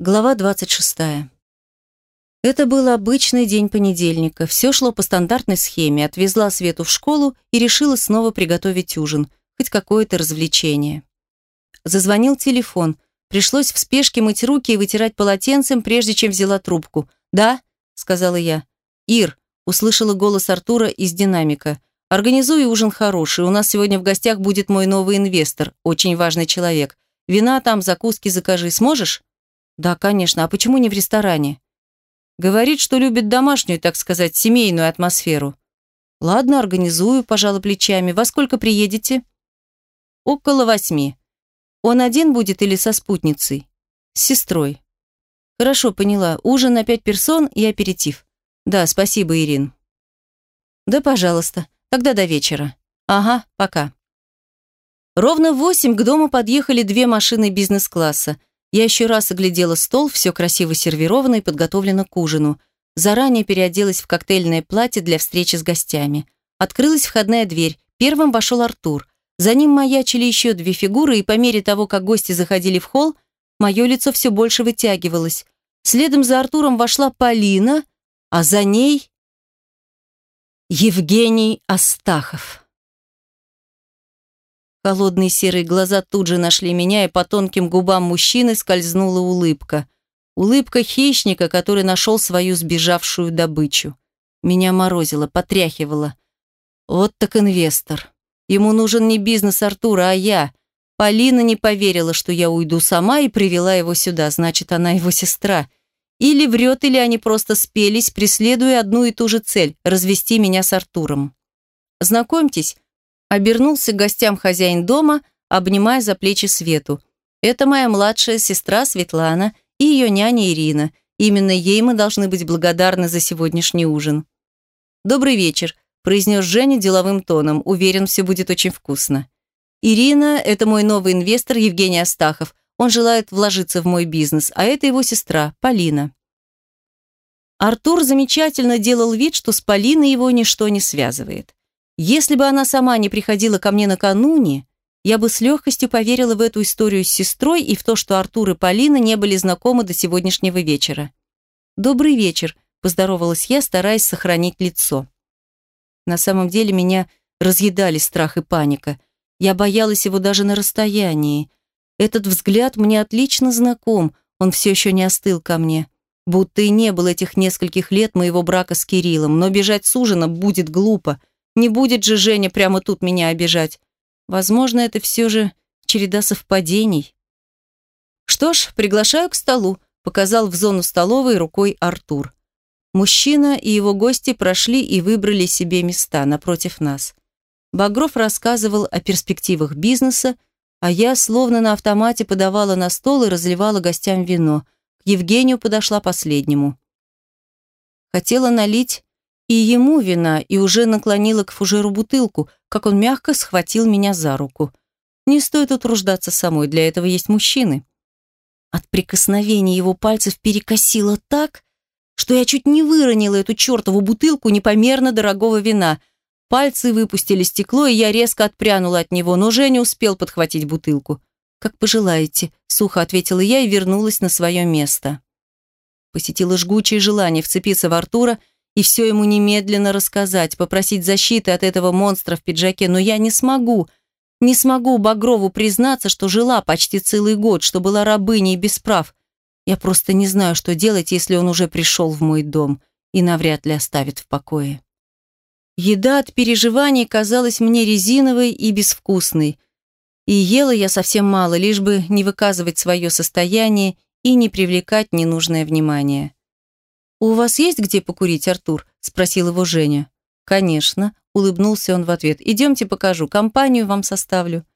Глава 26. Это был обычный день понедельника. Все шло по стандартной схеме. Отвезла Свету в школу и решила снова приготовить ужин. Хоть какое-то развлечение. Зазвонил телефон. Пришлось в спешке мыть руки и вытирать полотенцем, прежде чем взяла трубку. «Да?» – сказала я. «Ир», – услышала голос Артура из динамика. «Организуй ужин хороший. У нас сегодня в гостях будет мой новый инвестор, очень важный человек. Вина там, закуски закажи. Сможешь?» Да, конечно. А почему не в ресторане? Говорит, что любит домашнюю, так сказать, семейную атмосферу. Ладно, организую, пожала плечами. Во сколько приедете? Около восьми. Он один будет или со спутницей? С сестрой. Хорошо, поняла. Ужин на пять персон и аперитив. Да, спасибо, Ирин. Да, пожалуйста. Тогда до вечера. Ага, пока. Ровно в восемь к дому подъехали две машины бизнес-класса – я еще раз оглядела стол, все красиво сервировано и подготовлено к ужину. Заранее переоделась в коктейльное платье для встречи с гостями. Открылась входная дверь. Первым вошел Артур. За ним маячили еще две фигуры, и по мере того, как гости заходили в холл, мое лицо все больше вытягивалось. Следом за Артуром вошла Полина, а за ней Евгений Астахов. Холодные серые глаза тут же нашли меня, и по тонким губам мужчины скользнула улыбка. Улыбка хищника, который нашел свою сбежавшую добычу. Меня морозило, потряхивало. Вот так инвестор. Ему нужен не бизнес Артура, а я. Полина не поверила, что я уйду сама и привела его сюда, значит, она его сестра. Или врет, или они просто спелись, преследуя одну и ту же цель – развести меня с Артуром. Знакомьтесь, Обернулся к гостям хозяин дома, обнимая за плечи Свету. Это моя младшая сестра Светлана и ее няня Ирина. Именно ей мы должны быть благодарны за сегодняшний ужин. «Добрый вечер», – произнес Женя деловым тоном. «Уверен, все будет очень вкусно». «Ирина – это мой новый инвестор Евгений Астахов. Он желает вложиться в мой бизнес, а это его сестра, Полина». Артур замечательно делал вид, что с Полиной его ничто не связывает. Если бы она сама не приходила ко мне накануне, я бы с легкостью поверила в эту историю с сестрой и в то, что Артур и Полина не были знакомы до сегодняшнего вечера. «Добрый вечер», – поздоровалась я, стараясь сохранить лицо. На самом деле меня разъедали страх и паника. Я боялась его даже на расстоянии. Этот взгляд мне отлично знаком, он все еще не остыл ко мне. Будто и не было этих нескольких лет моего брака с Кириллом, но бежать с ужина будет глупо – не будет же Женя прямо тут меня обижать. Возможно, это все же череда совпадений. Что ж, приглашаю к столу, показал в зону столовой рукой Артур. Мужчина и его гости прошли и выбрали себе места напротив нас. Багров рассказывал о перспективах бизнеса, а я словно на автомате подавала на стол и разливала гостям вино. К Евгению подошла последнему. Хотела налить и ему вина, и уже наклонила к фужеру бутылку, как он мягко схватил меня за руку. Не стоит утруждаться самой, для этого есть мужчины. От прикосновения его пальцев перекосило так, что я чуть не выронила эту чертову бутылку непомерно дорогого вина. Пальцы выпустили стекло, и я резко отпрянула от него, но Женя успел подхватить бутылку. «Как пожелаете», — сухо ответила я и вернулась на свое место. Посетило жгучее желание вцепиться в Артура — и все ему немедленно рассказать, попросить защиты от этого монстра в пиджаке, но я не смогу. Не смогу Багрову признаться, что жила почти целый год, что была рабыней без прав. Я просто не знаю, что делать, если он уже пришел в мой дом и навряд ли оставит в покое. Еда от переживаний казалась мне резиновой и безвкусной. И ела я совсем мало, лишь бы не выказывать свое состояние и не привлекать ненужное внимание. «У вас есть где покурить, Артур?» – спросил его Женя. «Конечно», – улыбнулся он в ответ. «Идемте покажу, компанию вам составлю».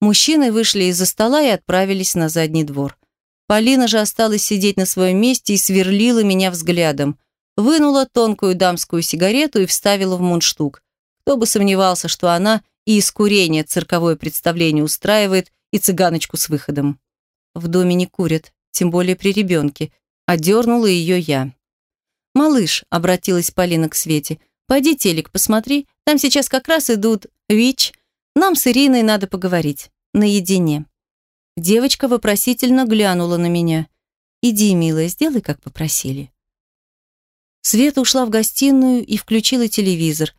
Мужчины вышли из-за стола и отправились на задний двор. Полина же осталась сидеть на своем месте и сверлила меня взглядом. Вынула тонкую дамскую сигарету и вставила в мундштук. Кто бы сомневался, что она и из курения цирковое представление устраивает, и цыганочку с выходом. В доме не курят, тем более при ребенке. Одернула ее я. «Малыш», — обратилась Полина к Свете, — «пойди телек посмотри, там сейчас как раз идут ВИЧ. Нам с Ириной надо поговорить. Наедине». Девочка вопросительно глянула на меня. Иди, милая, сделай, как попросили. Света ушла в гостиную и включила телевизор.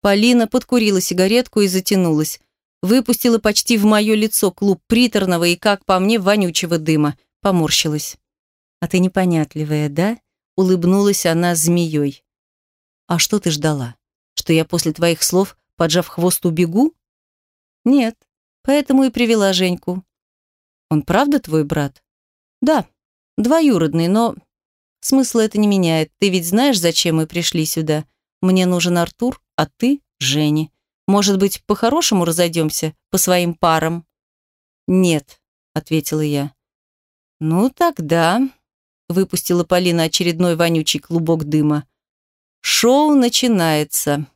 Полина подкурила сигаретку и затянулась. Выпустила почти в мое лицо клуб приторного и, как по мне, вонючего дыма. Поморщилась. «А ты непонятливая, да?» Улыбнулась она змеей. «А что ты ждала? Что я после твоих слов, поджав хвост, убегу?» «Нет, поэтому и привела Женьку». «Он правда твой брат?» «Да, двоюродный, но смысла это не меняет. Ты ведь знаешь, зачем мы пришли сюда? Мне нужен Артур, а ты — Женя. Может быть, по-хорошему разойдемся, по своим парам?» «Нет», — ответила я. «Ну, тогда...» — выпустила Полина очередной вонючий клубок дыма. «Шоу начинается».